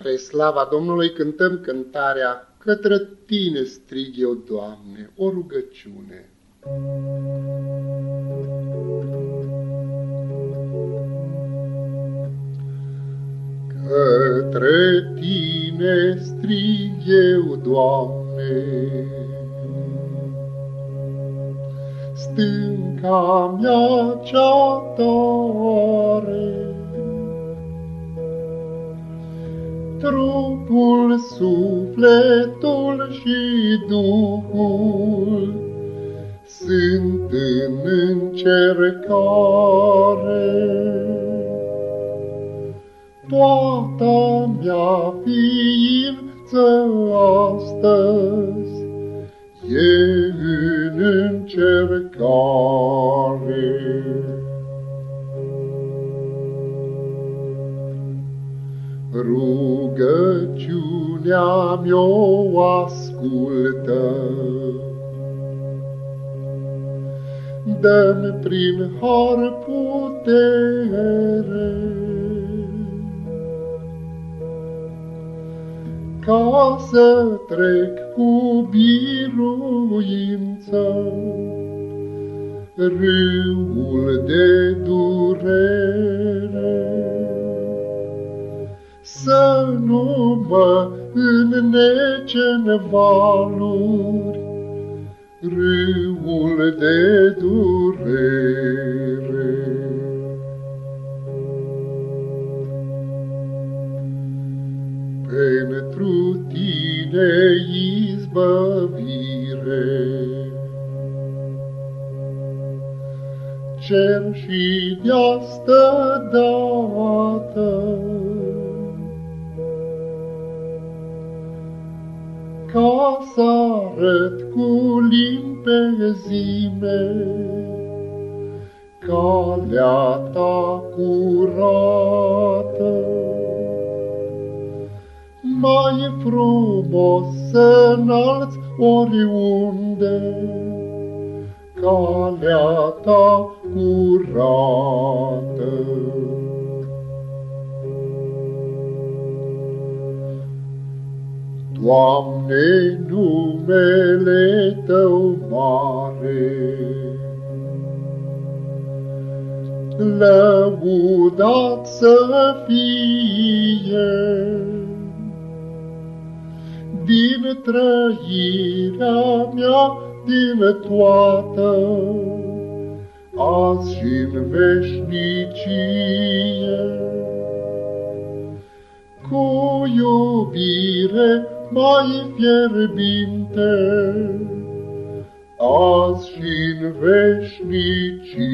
Spre slava Domnului cântăm cântarea Către Tine strig eu, Doamne, o rugăciune. Către Tine strig eu, Doamne, Stânca mea cea tare, trupul, sufletul și duhul sunt în încercare. Toată mea ființă astăzi e în încercare. Rugăciunea mi-o ascultă. Dă-mi prin har putere, ca să trec cu biruință râul de durere înnece în valuri râul de durere. Pentru tine izbăvire, cer și de-astă dată, arăt cu limpezime calea ta curată. Mai frumos să înalți oriunde calea ta curată. Doamne, numele Tău mare, lăudat să fie din trăirea mea, din toată, azi și în veșnicie. Cu iubire mai fierbinte, azi și în veșnicie.